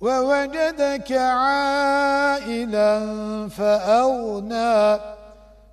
ووجدك عائلا فأغنى